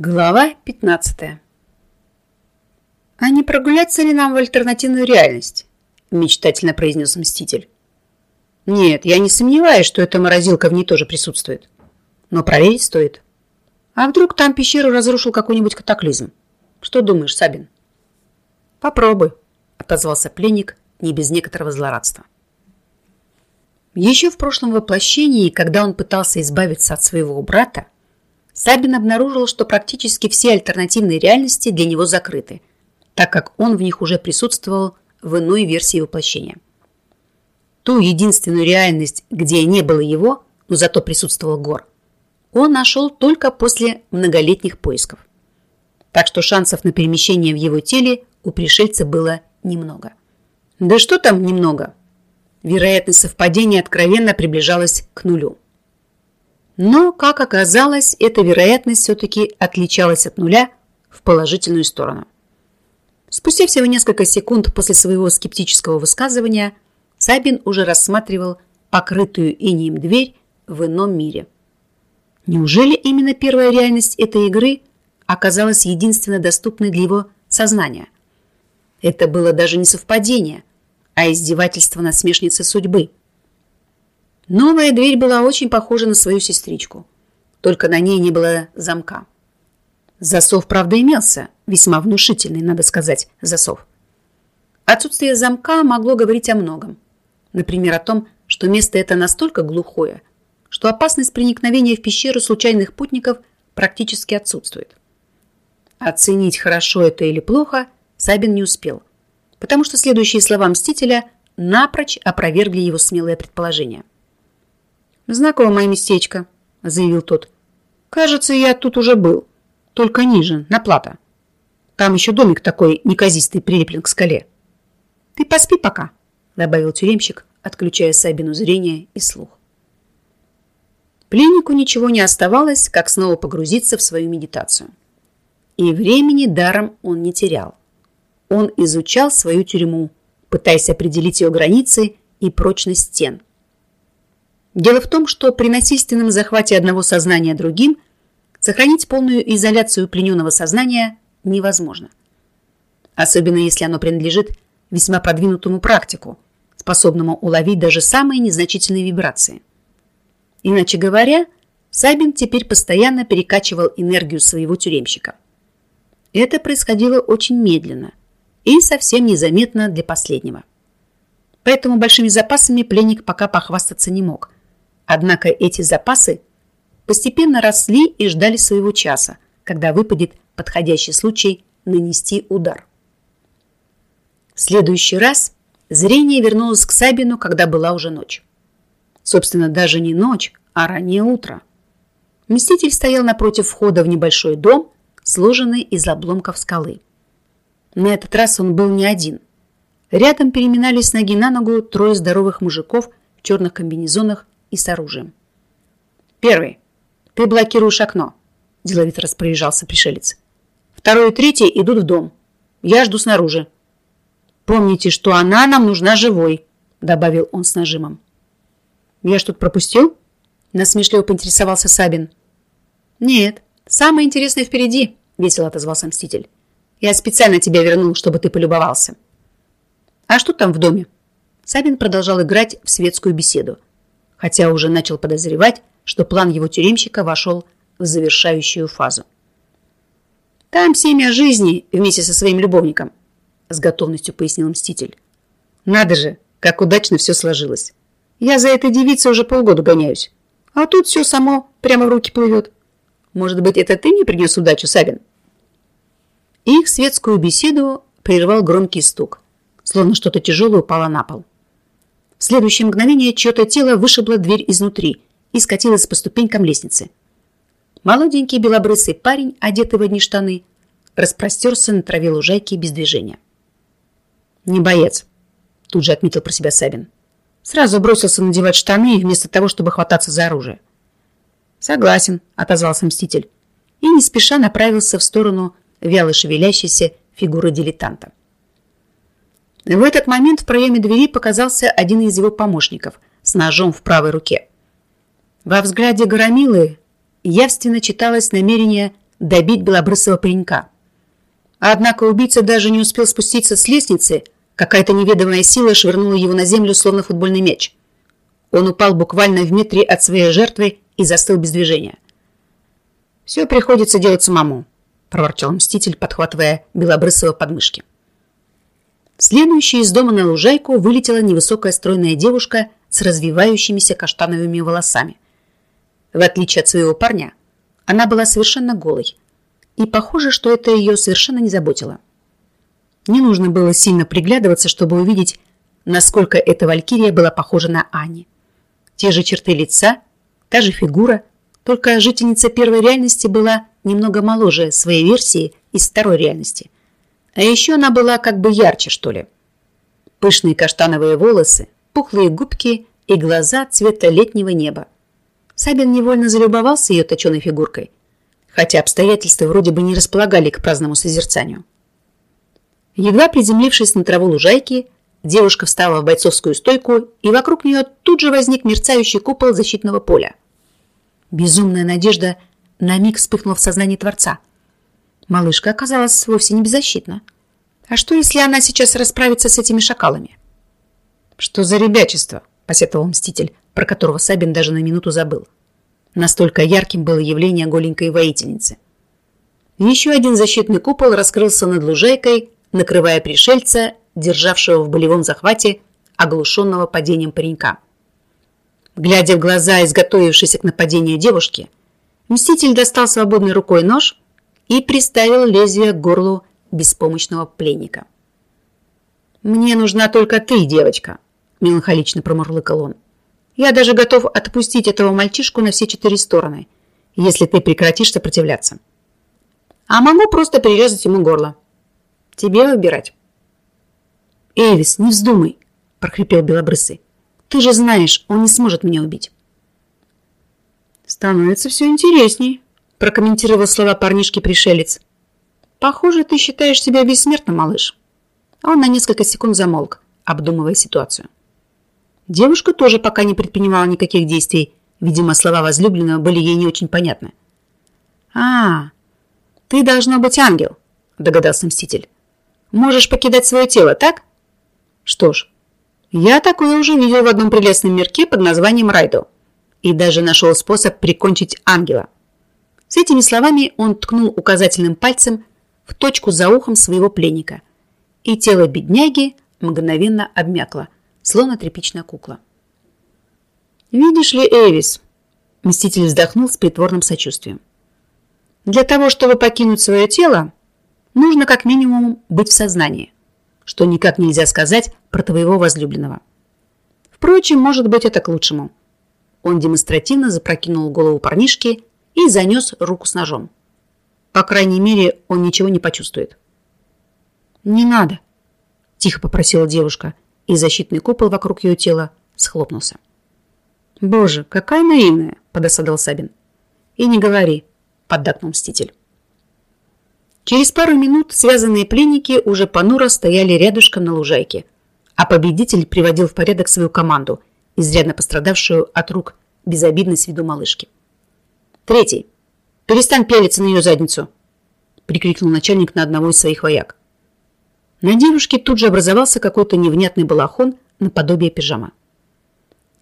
Глава 15 «А не прогуляться ли нам в альтернативную реальность?» – мечтательно произнес Мститель. «Нет, я не сомневаюсь, что эта морозилка в ней тоже присутствует. Но проверить стоит. А вдруг там пещеру разрушил какой-нибудь катаклизм? Что думаешь, Сабин?» «Попробуй», – отозвался пленник не без некоторого злорадства. Еще в прошлом воплощении, когда он пытался избавиться от своего брата, Сабин обнаружил, что практически все альтернативные реальности для него закрыты, так как он в них уже присутствовал в иной версии воплощения. Ту единственную реальность, где не было его, но зато присутствовал Гор, он нашел только после многолетних поисков. Так что шансов на перемещение в его теле у пришельца было немного. Да что там немного? Вероятность совпадения откровенно приближалась к нулю. Но, как оказалось, эта вероятность все-таки отличалась от нуля в положительную сторону. Спустя всего несколько секунд после своего скептического высказывания Сабин уже рассматривал покрытую инеем дверь в ином мире. Неужели именно первая реальность этой игры оказалась единственно доступной для его сознания? Это было даже не совпадение, а издевательство насмешницы судьбы – Новая дверь была очень похожа на свою сестричку, только на ней не было замка. Засов, правда, имелся, весьма внушительный, надо сказать, засов. Отсутствие замка могло говорить о многом. Например, о том, что место это настолько глухое, что опасность проникновения в пещеру случайных путников практически отсутствует. Оценить, хорошо это или плохо, Сабин не успел, потому что следующие слова Мстителя напрочь опровергли его смелое предположение – «Знакомое местечко», — заявил тот. «Кажется, я тут уже был. Только ниже, на плато. Там еще домик такой неказистый прилеплен к скале». «Ты поспи пока», — добавил тюремщик, отключая Сабину зрение и слух. Пленнику ничего не оставалось, как снова погрузиться в свою медитацию. И времени даром он не терял. Он изучал свою тюрьму, пытаясь определить ее границы и прочность стен – Дело в том, что при насильственном захвате одного сознания другим сохранить полную изоляцию плененного сознания невозможно. Особенно если оно принадлежит весьма продвинутому практику, способному уловить даже самые незначительные вибрации. Иначе говоря, Сабин теперь постоянно перекачивал энергию своего тюремщика. Это происходило очень медленно и совсем незаметно для последнего. Поэтому большими запасами пленник пока похвастаться не мог – Однако эти запасы постепенно росли и ждали своего часа, когда выпадет подходящий случай нанести удар. В следующий раз зрение вернулось к Сабину, когда была уже ночь. Собственно, даже не ночь, а раннее утро. Мститель стоял напротив входа в небольшой дом, сложенный из обломков скалы. На этот раз он был не один. Рядом переминались ноги на ногу трое здоровых мужиков в черных комбинезонах и с оружием. «Первый. Ты блокируешь окно», – деловито распоряжался пришелец. «Второй и третий идут в дом. Я жду снаружи». «Помните, что она нам нужна живой», – добавил он с нажимом. «Я что-то пропустил?» – насмешливо поинтересовался Сабин. «Нет, самое интересное впереди», – весело отозвался Мститель. «Я специально тебя вернул, чтобы ты полюбовался». «А что там в доме?» Сабин продолжал играть в светскую беседу – хотя уже начал подозревать, что план его тюремщика вошел в завершающую фазу. «Там семя жизни вместе со своим любовником», с готовностью пояснил Мститель. «Надо же, как удачно все сложилось. Я за этой девицей уже полгода гоняюсь, а тут все само прямо в руки плывет. Может быть, это ты мне принес удачу, Сабин?» Их светскую беседу прервал громкий стук, словно что-то тяжелое упало на пол. В следующее мгновение чье-то тело вышибло дверь изнутри и скатилось по ступенькам лестницы. Молоденький белобрысый парень, одетый в одни штаны, распростерся на траве лужайки без движения. «Не боец», – тут же отметил про себя Сабин. Сразу бросился надевать штаны вместо того, чтобы хвататься за оружие. «Согласен», – отозвался Мститель и не спеша направился в сторону вяло шевелящейся фигуры дилетанта. В этот момент в проеме двери показался один из его помощников с ножом в правой руке. Во взгляде Громилы явственно читалось намерение добить белобрысого паренька. Однако убийца даже не успел спуститься с лестницы, какая-то неведомая сила швырнула его на землю, словно футбольный мяч. Он упал буквально в метре от своей жертвы и застыл без движения. «Все приходится делать самому», – проворчал Мститель, подхватывая Белобрысова подмышки. Следующей из дома на лужайку вылетела невысокая стройная девушка с развивающимися каштановыми волосами. В отличие от своего парня, она была совершенно голой, и похоже, что это ее совершенно не заботило. Не нужно было сильно приглядываться, чтобы увидеть, насколько эта валькирия была похожа на Ани. Те же черты лица, та же фигура, только жительница первой реальности была немного моложе своей версии из второй реальности. А еще она была как бы ярче, что ли. Пышные каштановые волосы, пухлые губки и глаза цвета летнего неба. Сабин невольно залюбовался ее точеной фигуркой, хотя обстоятельства вроде бы не располагали к праздному созерцанию. Едва приземлившись на траву лужайки, девушка встала в бойцовскую стойку, и вокруг нее тут же возник мерцающий купол защитного поля. Безумная надежда на миг вспыхнула в сознании Творца. Малышка оказалась вовсе не беззащитна. А что, если она сейчас расправится с этими шакалами? Что за ребячество, посетовал Мститель, про которого Сабин даже на минуту забыл. Настолько ярким было явление голенькой воительницы. Еще один защитный купол раскрылся над лужайкой, накрывая пришельца, державшего в болевом захвате оглушенного падением паренька. Глядя в глаза изготовившейся к нападению девушки, Мститель достал свободной рукой нож и приставил лезвие к горлу беспомощного пленника. «Мне нужна только ты, девочка», – меланхолично промурлыкал он. «Я даже готов отпустить этого мальчишку на все четыре стороны, если ты прекратишь сопротивляться. А могу просто перерезать ему горло. Тебе выбирать». «Эвис, не вздумай», – прохрипел Белобрысый. Ты же знаешь, он не сможет меня убить. Становится все интересней, прокомментировал слова парнишки-пришелец. Похоже, ты считаешь себя бессмертным, малыш. Он на несколько секунд замолк, обдумывая ситуацию. Девушка тоже пока не предпринимала никаких действий. Видимо, слова возлюбленного были ей не очень понятны. «А, ты должно быть ангел», – догадался Мститель. «Можешь покидать свое тело, так?» «Что ж, я такое уже видел в одном прелестном мирке под названием Райдо. И даже нашел способ прикончить ангела. С этими словами он ткнул указательным пальцем в точку за ухом своего пленника. И тело бедняги мгновенно обмякло, словно тряпичная кукла. «Видишь ли, Эвис?» Мститель вздохнул с притворным сочувствием. «Для того, чтобы покинуть свое тело, нужно как минимум быть в сознании что никак нельзя сказать про твоего возлюбленного. Впрочем, может быть, это к лучшему. Он демонстративно запрокинул голову парнишки и занес руку с ножом. По крайней мере, он ничего не почувствует. «Не надо», – тихо попросила девушка, и защитный купол вокруг ее тела схлопнулся. «Боже, какая наивная!» – подосадил Сабин. «И не говори», – поддакнул Мститель. Через пару минут связанные пленники уже понуро стояли рядышком на лужайке, а победитель приводил в порядок свою команду, изрядно пострадавшую от рук безобидной с виду малышки. «Третий. Перестань пялиться на ее задницу!» прикрикнул начальник на одного из своих вояк. На девушке тут же образовался какой-то невнятный балахон наподобие пижама.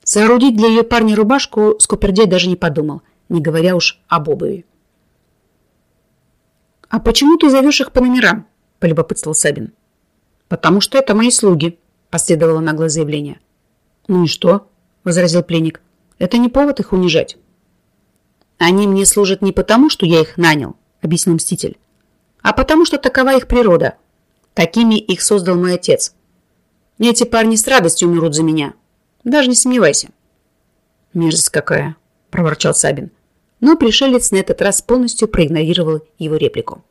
Соорудить для ее парня рубашку Скупердей даже не подумал, не говоря уж об обуви. «А почему ты зовешь их по номерам?» – полюбопытствовал Сабин. «Потому что это мои слуги», – последовало наглое заявление. «Ну и что?» – возразил пленник. «Это не повод их унижать». «Они мне служат не потому, что я их нанял», – объяснил Мститель, «а потому что такова их природа. Такими их создал мой отец. Эти парни с радостью умрут за меня. Даже не сомневайся». «Мерзость какая!» – проворчал Сабин но пришелец на этот раз полностью проигнорировал его реплику.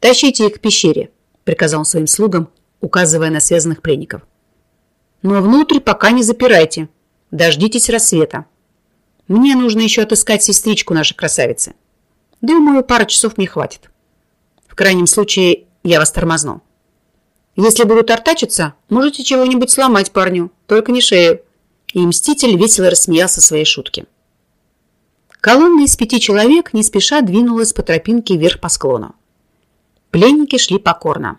«Тащите их к пещере», – приказал он своим слугам, указывая на связанных пленников. «Но внутрь пока не запирайте. Дождитесь рассвета. Мне нужно еще отыскать сестричку нашей красавицы. Думаю, пара часов мне хватит. В крайнем случае, я вас тормозну. Если будут артачиться, можете чего-нибудь сломать парню, только не шею». И Мститель весело рассмеялся своей шутке. Колонна из пяти человек не спеша двинулась по тропинке вверх по склону. Пленники шли покорно.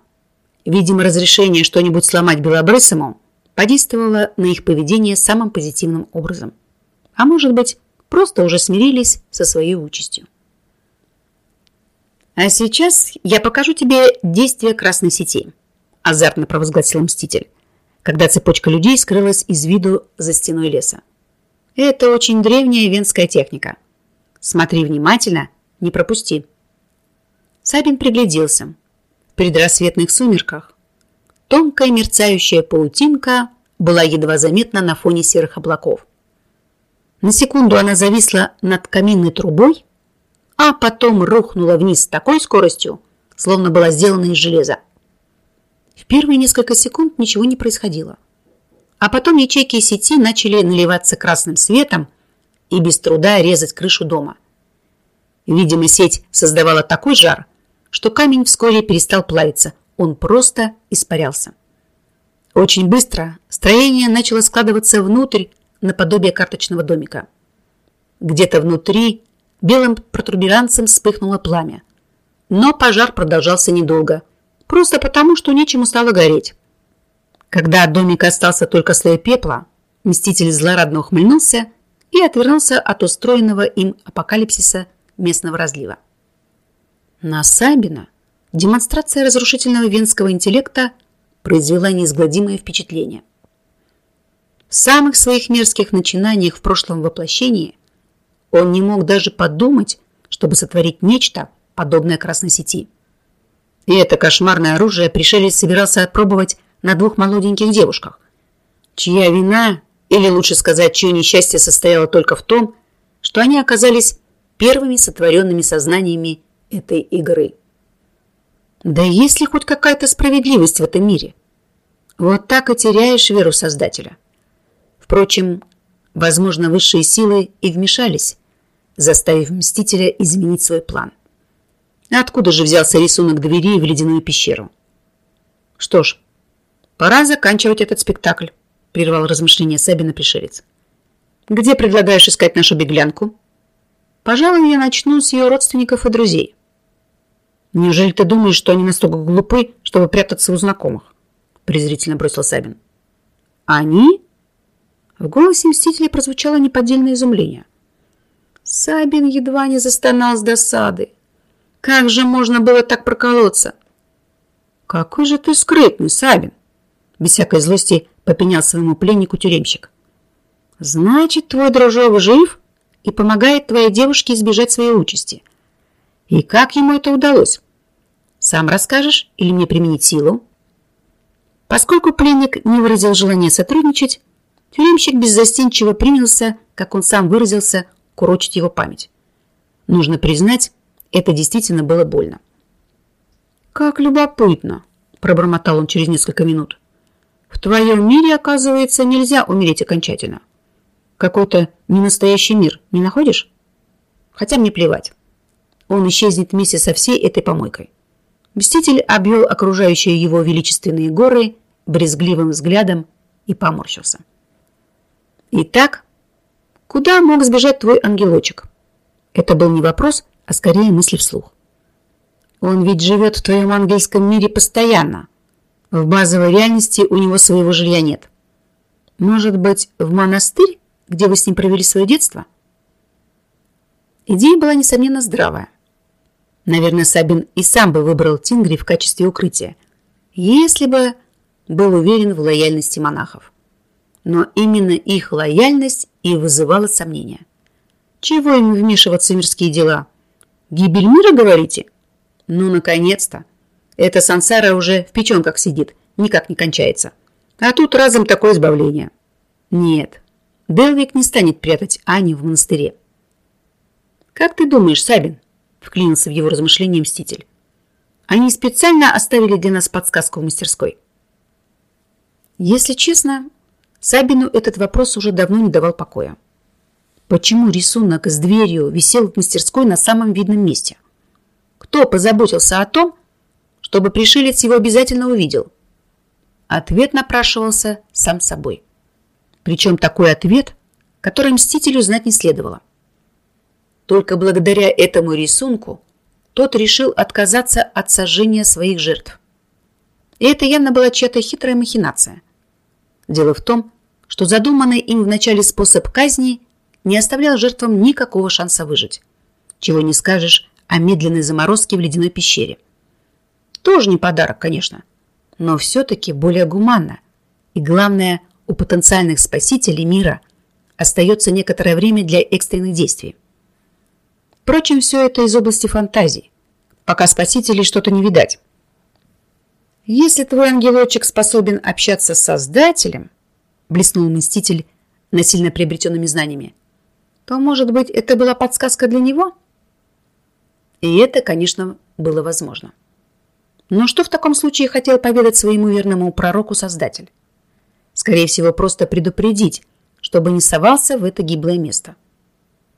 Видимо, разрешение что-нибудь сломать белобрысому подействовало на их поведение самым позитивным образом. А может быть, просто уже смирились со своей участью. «А сейчас я покажу тебе действие красной сети», – азартно провозгласил Мститель, когда цепочка людей скрылась из виду за стеной леса. «Это очень древняя венская техника. Смотри внимательно, не пропусти». Сабин пригляделся. В предрассветных сумерках тонкая мерцающая паутинка была едва заметна на фоне серых облаков. На секунду она зависла над каминной трубой, а потом рухнула вниз с такой скоростью, словно была сделана из железа. В первые несколько секунд ничего не происходило. А потом ячейки сети начали наливаться красным светом и без труда резать крышу дома. Видимо, сеть создавала такой жар, что камень вскоре перестал плавиться, он просто испарялся. Очень быстро строение начало складываться внутрь наподобие карточного домика. Где-то внутри белым протуберанцем вспыхнуло пламя. Но пожар продолжался недолго, просто потому, что нечему стало гореть. Когда от домика остался только слой пепла, мститель злорадно ухмыльнулся и отвернулся от устроенного им апокалипсиса местного разлива. На Сабина демонстрация разрушительного венского интеллекта произвела неизгладимое впечатление. В самых своих мерзких начинаниях в прошлом воплощении – он не мог даже подумать, чтобы сотворить нечто, подобное красной сети. И это кошмарное оружие пришелец собирался опробовать на двух молоденьких девушках, чья вина, или лучше сказать, чье несчастье состояло только в том, что они оказались первыми сотворенными сознаниями этой игры. Да есть ли хоть какая-то справедливость в этом мире? Вот так и теряешь веру Создателя. Впрочем, возможно, высшие силы и вмешались, заставив Мстителя изменить свой план. Откуда же взялся рисунок двери в ледяную пещеру? Что ж, пора заканчивать этот спектакль, прервал размышления Сабина пришелец. Где предлагаешь искать нашу беглянку? Пожалуй, я начну с ее родственников и друзей. Неужели ты думаешь, что они настолько глупы, чтобы прятаться у знакомых? Презрительно бросил Сабин. Они? В голосе Мстителя прозвучало неподдельное изумление – Сабин едва не застонал с досады. Как же можно было так проколоться? Какой же ты скрытный, Сабин! Без всякой злости попенял своему пленнику тюремщик. Значит, твой дружок жив и помогает твоей девушке избежать своей участи. И как ему это удалось? Сам расскажешь или мне применить силу? Поскольку пленник не выразил желания сотрудничать, тюремщик беззастенчиво принялся, как он сам выразился, курочить его память. Нужно признать, это действительно было больно. «Как любопытно!» – пробормотал он через несколько минут. «В твоем мире, оказывается, нельзя умереть окончательно. Какой-то ненастоящий мир, не находишь? Хотя мне плевать. Он исчезнет вместе со всей этой помойкой». Мститель обвел окружающие его величественные горы брезгливым взглядом и поморщился. Итак, Куда мог сбежать твой ангелочек? Это был не вопрос, а скорее мысли вслух. Он ведь живет в твоем ангельском мире постоянно. В базовой реальности у него своего жилья нет. Может быть, в монастырь, где вы с ним провели свое детство? Идея была, несомненно, здравая. Наверное, Сабин и сам бы выбрал Тингри в качестве укрытия, если бы был уверен в лояльности монахов но именно их лояльность и вызывала сомнения. Чего им вмешиваться в мирские дела? Гибель мира, говорите? Ну, наконец-то. Эта сансара уже в печенках сидит, никак не кончается. А тут разом такое избавление. Нет, Делвик не станет прятать Ани в монастыре. «Как ты думаешь, Сабин?» – вклинился в его размышления Мститель. «Они специально оставили для нас подсказку в мастерской». Если честно, Сабину этот вопрос уже давно не давал покоя. Почему рисунок с дверью висел в мастерской на самом видном месте? Кто позаботился о том, чтобы пришелец его обязательно увидел? Ответ напрашивался сам собой. Причем такой ответ, который Мстителю знать не следовало. Только благодаря этому рисунку тот решил отказаться от сожжения своих жертв. И это явно была чья-то хитрая махинация. Дело в том, что задуманный им в начале способ казни не оставлял жертвам никакого шанса выжить. Чего не скажешь о медленной заморозке в ледяной пещере. Тоже не подарок, конечно, но все-таки более гуманно. И главное, у потенциальных спасителей мира остается некоторое время для экстренных действий. Впрочем, все это из области фантазии. Пока спасителей что-то не видать. Если твой ангелочек способен общаться с Создателем, блеснул Мститель насильно приобретенными знаниями, то, может быть, это была подсказка для него? И это, конечно, было возможно. Но что в таком случае хотел поведать своему верному пророку Создатель? Скорее всего, просто предупредить, чтобы не совался в это гиблое место.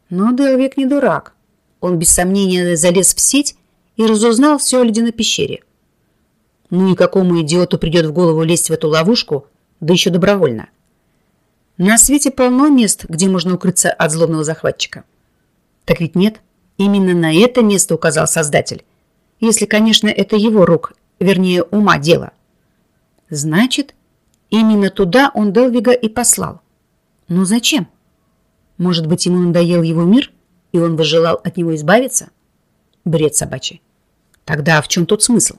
Но Делвик не дурак. Он без сомнения залез в сеть и разузнал все о ледяной пещере. Ну и какому идиоту придет в голову лезть в эту ловушку, да еще добровольно? На свете полно мест, где можно укрыться от злобного захватчика. Так ведь нет, именно на это место указал Создатель. Если, конечно, это его рук, вернее, ума дело. Значит, именно туда он Делвига и послал. Но зачем? Может быть, ему надоел его мир – и он возжелал от него избавиться? Бред собачий. Тогда в чем тут смысл?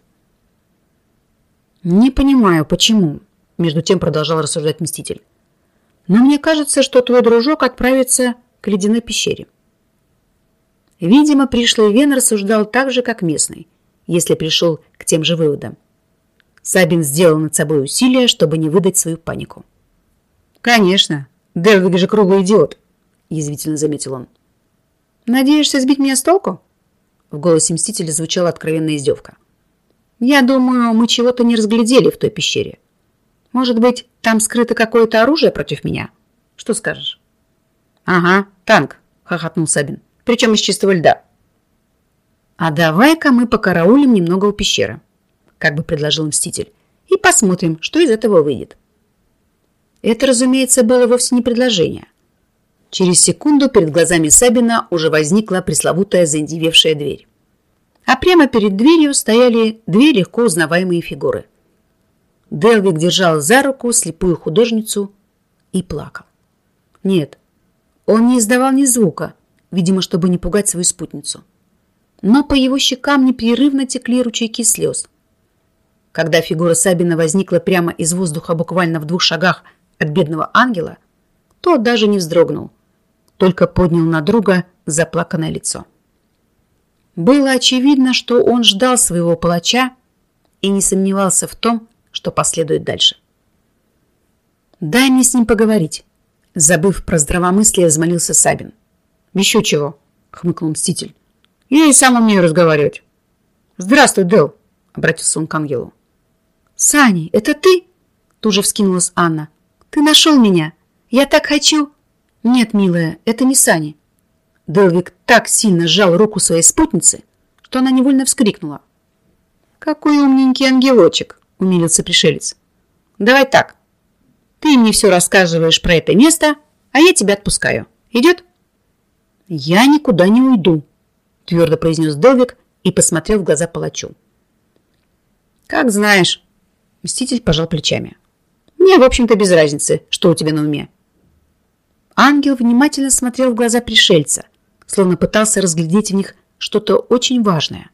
Не понимаю, почему, между тем продолжал рассуждать Мститель. Но мне кажется, что твой дружок отправится к ледяной пещере. Видимо, пришлый Вен рассуждал так же, как местный, если пришел к тем же выводам. Сабин сделал над собой усилие, чтобы не выдать свою панику. «Конечно, Делвиг же круглый идиот», – язвительно заметил он. «Надеешься сбить меня с толку?» В голосе Мстителя звучала откровенная издевка. «Я думаю, мы чего-то не разглядели в той пещере. Может быть, там скрыто какое-то оружие против меня? Что скажешь?» «Ага, танк», — хохотнул Сабин. «Причем из чистого льда». «А давай-ка мы покараулим немного у пещеры», — как бы предложил Мститель, «и посмотрим, что из этого выйдет». Это, разумеется, было вовсе не предложение — Через секунду перед глазами Сабина уже возникла пресловутая заиндевевшая дверь. А прямо перед дверью стояли две легко узнаваемые фигуры. Делвик держал за руку слепую художницу и плакал. Нет, он не издавал ни звука, видимо, чтобы не пугать свою спутницу. Но по его щекам непрерывно текли ручейки слез. Когда фигура Сабина возникла прямо из воздуха буквально в двух шагах от бедного ангела, тот даже не вздрогнул, только поднял на друга заплаканное лицо. Было очевидно, что он ждал своего палача и не сомневался в том, что последует дальше. «Дай мне с ним поговорить», — забыв про здравомыслие, взмолился Сабин. «Еще чего», — хмыкнул Мститель. «Я и сам умею разговаривать». «Здравствуй, Дэл», — обратился он к ангелу. «Сани, это ты?» — тут же вскинулась Анна. «Ты нашел меня. Я так хочу...» «Нет, милая, это не Сани». Делвик так сильно сжал руку своей спутницы, что она невольно вскрикнула. «Какой умненький ангелочек!» – умилился пришелец. «Давай так. Ты мне все рассказываешь про это место, а я тебя отпускаю. Идет?» «Я никуда не уйду», – твердо произнес Делвик и посмотрел в глаза палачу. «Как знаешь», – Мститель пожал плечами. «Мне, в общем-то, без разницы, что у тебя на уме. Ангел внимательно смотрел в глаза пришельца, словно пытался разглядеть в них что-то очень важное.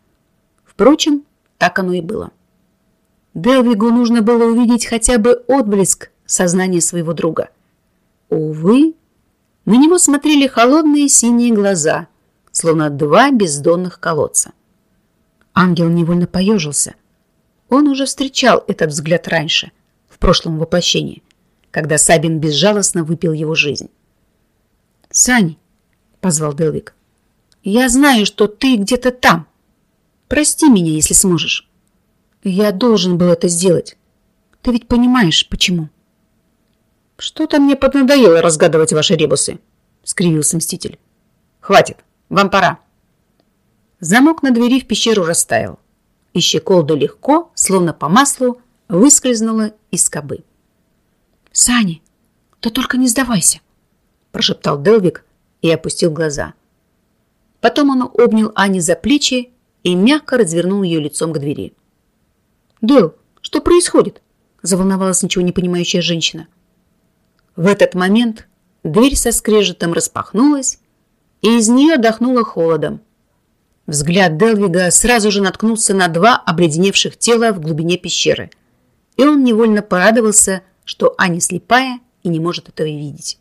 Впрочем, так оно и было. Делвигу нужно было увидеть хотя бы отблеск сознания своего друга. Увы, на него смотрели холодные синие глаза, словно два бездонных колодца. Ангел невольно поежился. Он уже встречал этот взгляд раньше, в прошлом воплощении, когда Сабин безжалостно выпил его жизнь. «Сань!» — позвал Делвик. «Я знаю, что ты где-то там. Прости меня, если сможешь. Я должен был это сделать. Ты ведь понимаешь, почему?» «Что-то мне поднадоело разгадывать ваши ребусы», — скривился Мститель. «Хватит, вам пора». Замок на двери в пещеру растаял, и щеколда легко, словно по маслу, выскользнула из скобы. «Сани, ты только не сдавайся!» прошептал Делвик и опустил глаза. Потом он обнял Ани за плечи и мягко развернул ее лицом к двери. «Дэл, что происходит?» – заволновалась ничего не понимающая женщина. В этот момент дверь со скрежетом распахнулась, и из нее дохнуло холодом. Взгляд Делвига сразу же наткнулся на два обледеневших тела в глубине пещеры, и он невольно порадовался, что Аня слепая и не может этого видеть.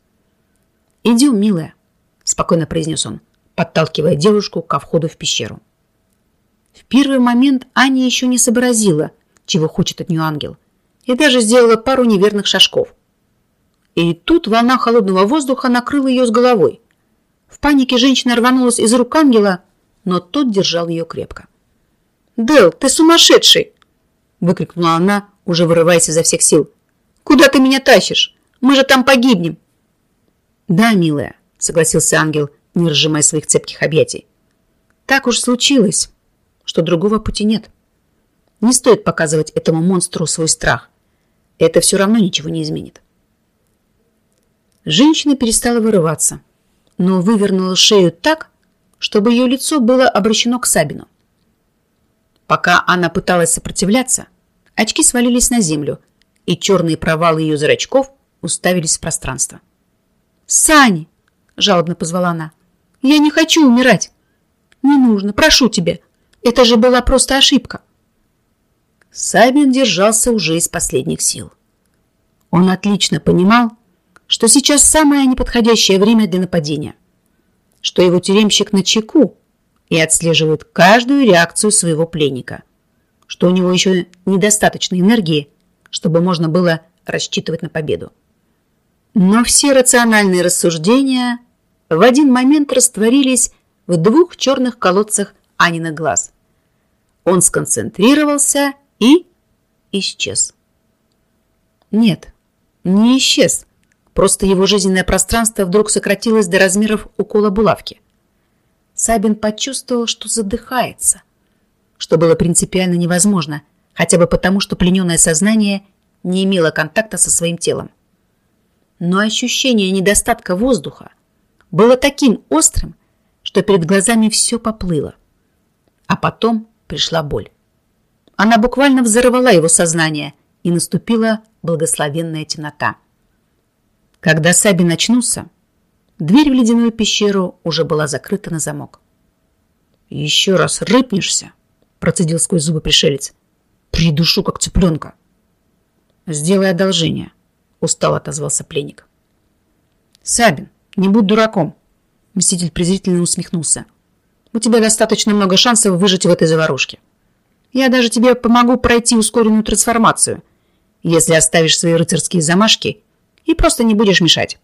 «Идем, милая», – спокойно произнес он подталкивая девушку ко входу в пещеру. В первый момент Аня еще не сообразила, чего хочет от нее ангел, и даже сделала пару неверных шажков. И тут волна холодного воздуха накрыла ее с головой. В панике женщина рванулась из рук ангела, но тот держал ее крепко. «Дел, ты сумасшедший!» выкрикнула она, уже вырываясь изо всех сил. «Куда ты меня тащишь? Мы же там погибнем!» «Да, милая», — согласился ангел, — не разжимая своих цепких объятий. Так уж случилось, что другого пути нет. Не стоит показывать этому монстру свой страх. Это все равно ничего не изменит. Женщина перестала вырываться, но вывернула шею так, чтобы ее лицо было обращено к Сабину. Пока она пыталась сопротивляться, очки свалились на землю, и черные провалы ее зрачков уставились в пространство. «Сани!» – жалобно позвала она. Я не хочу умирать. Не нужно, прошу тебя. Это же была просто ошибка. Сабин держался уже из последних сил. Он отлично понимал, что сейчас самое неподходящее время для нападения, что его тюремщик на чеку и отслеживает каждую реакцию своего пленника, что у него еще недостаточно энергии, чтобы можно было рассчитывать на победу. Но все рациональные рассуждения в один момент растворились в двух черных колодцах Анина глаз. Он сконцентрировался и исчез. Нет, не исчез. Просто его жизненное пространство вдруг сократилось до размеров укола булавки. Сабин почувствовал, что задыхается, что было принципиально невозможно, хотя бы потому, что плененное сознание не имело контакта со своим телом. Но ощущение недостатка воздуха – было таким острым, что перед глазами все поплыло. А потом пришла боль. Она буквально взорвала его сознание, и наступила благословенная темнота. Когда Саби начнулся, дверь в ледяную пещеру уже была закрыта на замок. «Еще раз рыпнешься», – процедил сквозь зубы пришелец. «Придушу, как цыпленка». «Сделай одолжение», – устало отозвался пленник. «Сабин, не будь дураком. Мститель презрительно усмехнулся. У тебя достаточно много шансов выжить в этой заварушке. Я даже тебе помогу пройти ускоренную трансформацию, если оставишь свои рыцарские замашки и просто не будешь мешать.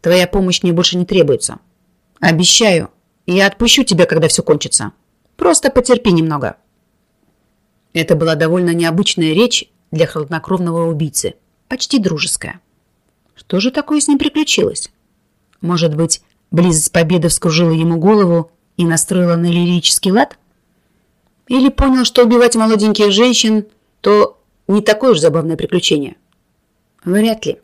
Твоя помощь мне больше не требуется. Обещаю, я отпущу тебя, когда все кончится. Просто потерпи немного. Это была довольно необычная речь для хладнокровного убийцы, почти дружеская. Что же такое с ним приключилось? Может быть, близость победы вскружила ему голову и настроила на лирический лад? Или понял, что убивать молоденьких женщин – то не такое уж забавное приключение? Вряд ли.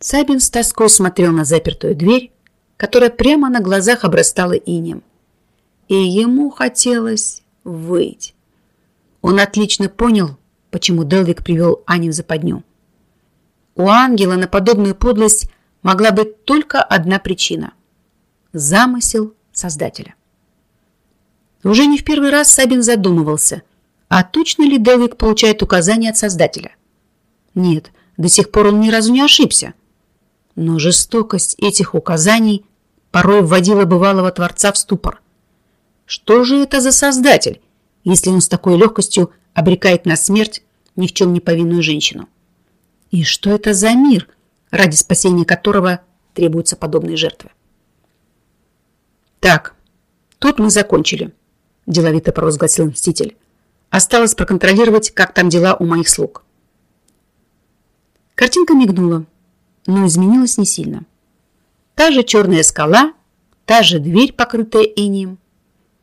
Сабин с тоской смотрел на запертую дверь, которая прямо на глазах обрастала инем. И ему хотелось выйти. Он отлично понял, почему Делвик привел Аню в западню. У ангела на подобную подлость могла быть только одна причина – замысел Создателя. Уже не в первый раз Сабин задумывался, а точно ли Делвик получает указания от Создателя? Нет, до сих пор он ни разу не ошибся. Но жестокость этих указаний порой вводила бывалого Творца в ступор. Что же это за Создатель, если он с такой легкостью обрекает на смерть ни в чем не повинную женщину? И что это за мир – ради спасения которого требуются подобные жертвы. «Так, тут мы закончили», – деловито провозгласил Мститель. «Осталось проконтролировать, как там дела у моих слуг». Картинка мигнула, но изменилась не сильно. Та же черная скала, та же дверь, покрытая инием.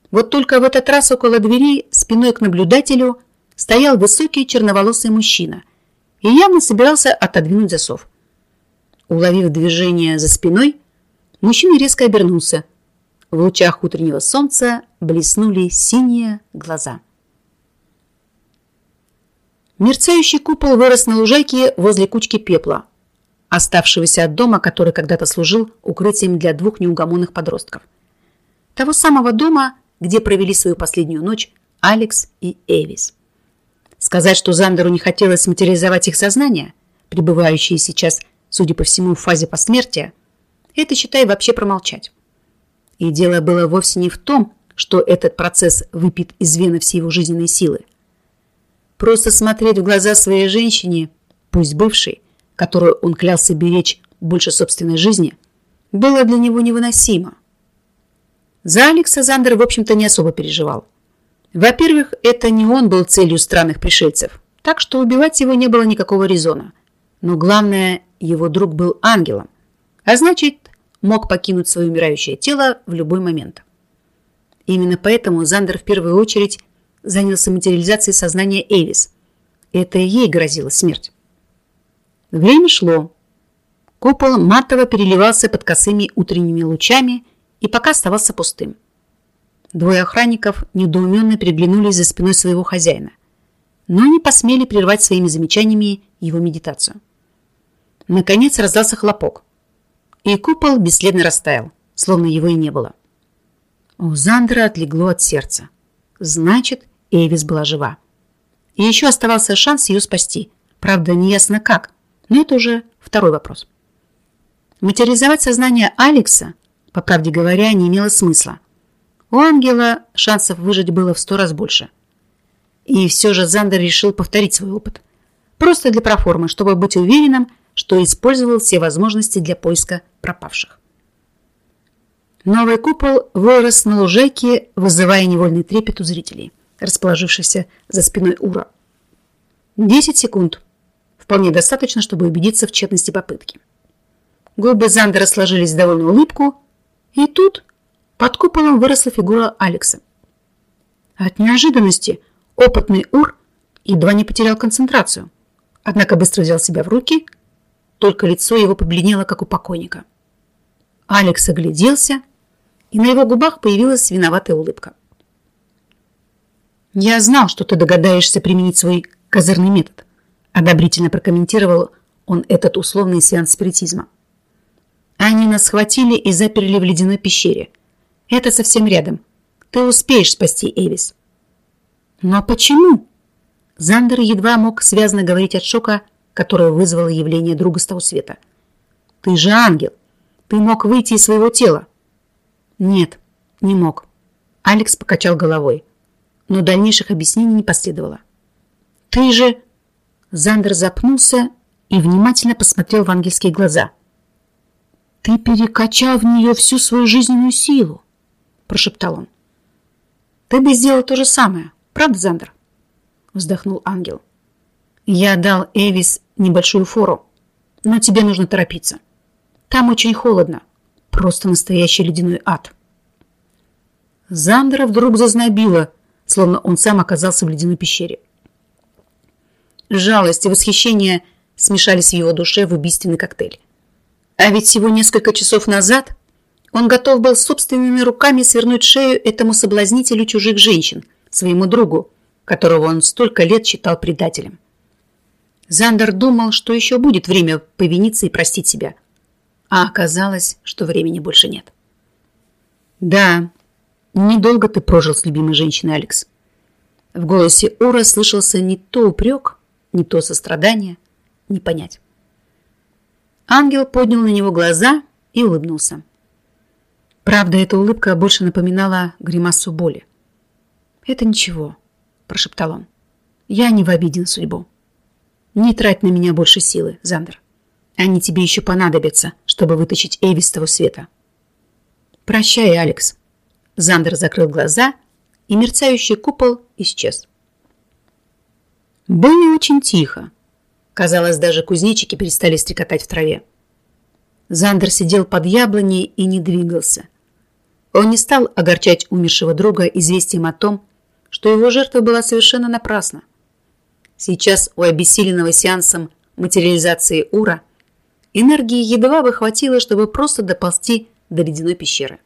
Вот только в этот раз около двери спиной к наблюдателю стоял высокий черноволосый мужчина и явно собирался отодвинуть засов. Уловив движение за спиной, мужчина резко обернулся, В лучах утреннего солнца блеснули синие глаза. Мерцающий купол вырос на лужайке возле кучки пепла, оставшегося от дома, который когда-то служил укрытием для двух неугомонных подростков. Того самого дома, где провели свою последнюю ночь Алекс и Эвис. Сказать, что Зандеру не хотелось материализовать их сознание, пребывающие сейчас, судя по всему, в фазе посмертия, это, считай, вообще промолчать. И дело было вовсе не в том, что этот процесс выпит из вены все его жизненные силы. Просто смотреть в глаза своей женщине, пусть бывшей, которую он клялся беречь больше собственной жизни, было для него невыносимо. За Алекса Зандер, в общем-то, не особо переживал. Во-первых, это не он был целью странных пришельцев, так что убивать его не было никакого резона. Но главное, его друг был ангелом, а значит, мог покинуть свое умирающее тело в любой момент. Именно поэтому Зандер в первую очередь занялся материализацией сознания Эвис. Это ей грозила смерть. Время шло. Купол матово переливался под косыми утренними лучами и пока оставался пустым. Двое охранников недоуменно приглянулись за спиной своего хозяина, но не посмели прервать своими замечаниями его медитацию. Наконец раздался хлопок, и купол бесследно растаял, словно его и не было. У Зандера отлегло от сердца. Значит, Эвис была жива. И еще оставался шанс ее спасти. Правда, неясно как, но это уже второй вопрос. Материализовать сознание Алекса, по правде говоря, не имело смысла. У ангела шансов выжить было в сто раз больше. И все же Зандер решил повторить свой опыт. Просто для проформы, чтобы быть уверенным, что использовал все возможности для поиска пропавших. Новый купол вырос на лужайке, вызывая невольный трепет у зрителей, расположившихся за спиной Ура. Десять секунд. Вполне достаточно, чтобы убедиться в тщетности попытки. Губы Зандера сложились в довольную улыбку, и тут под куполом выросла фигура Алекса. От неожиданности опытный Ур едва не потерял концентрацию, однако быстро взял себя в руки – только лицо его побледнело, как у покойника. Алекс огляделся, и на его губах появилась виноватая улыбка. «Я знал, что ты догадаешься применить свой козырный метод», одобрительно прокомментировал он этот условный сеанс спиритизма. «Они нас схватили и заперли в ледяной пещере. Это совсем рядом. Ты успеешь спасти Эвис». «Но почему?» Зандер едва мог связно говорить от шока, которое вызвало явление друга с того света. «Ты же ангел! Ты мог выйти из своего тела!» «Нет, не мог». Алекс покачал головой, но дальнейших объяснений не последовало. «Ты же...» Зандер запнулся и внимательно посмотрел в ангельские глаза. «Ты перекачал в нее всю свою жизненную силу», прошептал он. «Ты бы сделал то же самое, правда, Зандер?» вздохнул ангел. Я дал Эвис небольшую фору, но тебе нужно торопиться. Там очень холодно. Просто настоящий ледяной ад. Зандера вдруг зазнобило, словно он сам оказался в ледяной пещере. Жалость и восхищение смешались в его душе в убийственный коктейль. А ведь всего несколько часов назад он готов был собственными руками свернуть шею этому соблазнителю чужих женщин, своему другу, которого он столько лет считал предателем. Зандер думал, что еще будет время повиниться и простить себя. А оказалось, что времени больше нет. «Да, недолго ты прожил с любимой женщиной, Алекс». В голосе Ора слышался не то упрек, не то сострадание, не понять. Ангел поднял на него глаза и улыбнулся. Правда, эта улыбка больше напоминала гримасу боли. «Это ничего», – прошептал он. «Я не в на судьбу». Не трать на меня больше силы, Зандер. Они тебе еще понадобятся, чтобы вытащить Эви с того света. Прощай, Алекс. Зандер закрыл глаза, и мерцающий купол исчез. Было очень тихо. Казалось, даже кузнечики перестали стрекотать в траве. Зандер сидел под яблоней и не двигался. Он не стал огорчать умершего друга известием о том, что его жертва была совершенно напрасна. Сейчас у обессиленного сеансом материализации Ура энергии едва бы хватило, чтобы просто доползти до ледяной пещеры.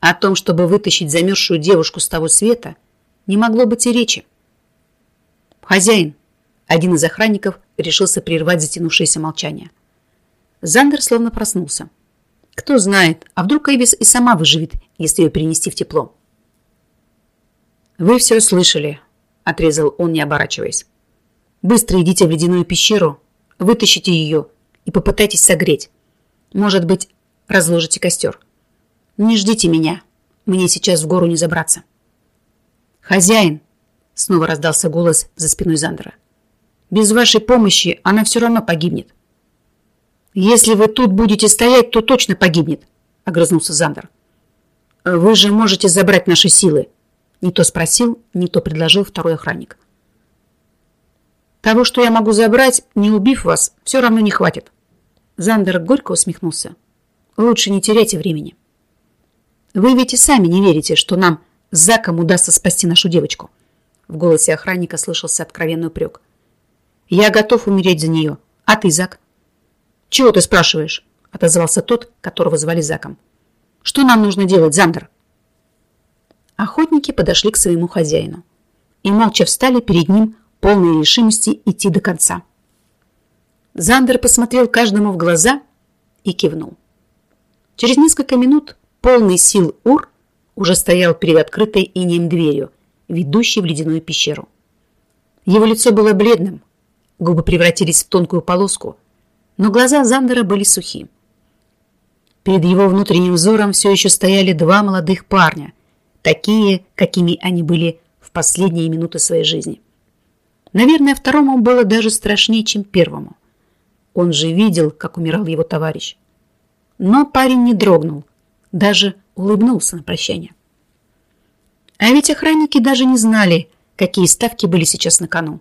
О том, чтобы вытащить замерзшую девушку с того света, не могло быть и речи. «Хозяин!» Один из охранников решился прервать затянувшееся молчание. Зандер словно проснулся. Кто знает, а вдруг Эвис и сама выживет, если ее перенести в тепло. «Вы все слышали», — отрезал он, не оборачиваясь. «Быстро идите в ледяную пещеру, вытащите ее и попытайтесь согреть. Может быть, разложите костер. Не ждите меня, мне сейчас в гору не забраться». «Хозяин!» — снова раздался голос за спиной Зандера. «Без вашей помощи она все равно погибнет». «Если вы тут будете стоять, то точно погибнет», — огрызнулся Зандер. «Вы же можете забрать наши силы», — не то спросил, не то предложил второй охранник. «Того, что я могу забрать, не убив вас, все равно не хватит». Зандер горько усмехнулся. «Лучше не теряйте времени. Вы ведь и сами не верите, что нам с Заком удастся спасти нашу девочку». В голосе охранника слышался откровенный упрек. «Я готов умереть за нее. А ты, Зак?» «Чего ты спрашиваешь?» – отозвался тот, которого звали Заком. «Что нам нужно делать, Зандер?» Охотники подошли к своему хозяину и молча встали перед ним, полной решимости идти до конца. Зандер посмотрел каждому в глаза и кивнул. Через несколько минут полный сил Ур уже стоял перед открытой инеем дверью, ведущей в ледяную пещеру. Его лицо было бледным, губы превратились в тонкую полоску, но глаза Зандера были сухи. Перед его внутренним взором все еще стояли два молодых парня, такие, какими они были в последние минуты своей жизни. Наверное, второму было даже страшнее, чем первому. Он же видел, как умирал его товарищ. Но парень не дрогнул, даже улыбнулся на прощание. А ведь охранники даже не знали, какие ставки были сейчас на кону.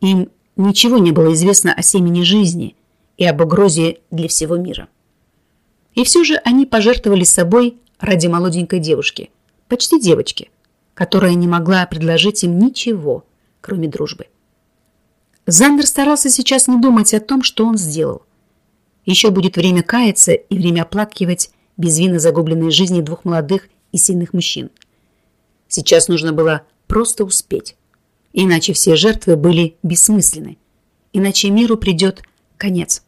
Им ничего не было известно о семени жизни – и об угрозе для всего мира. И все же они пожертвовали собой ради молоденькой девушки, почти девочки, которая не могла предложить им ничего, кроме дружбы. Зандер старался сейчас не думать о том, что он сделал. Еще будет время каяться и время оплакивать безвинно загубленные жизни двух молодых и сильных мужчин. Сейчас нужно было просто успеть. Иначе все жертвы были бессмысленны. Иначе миру придет конец.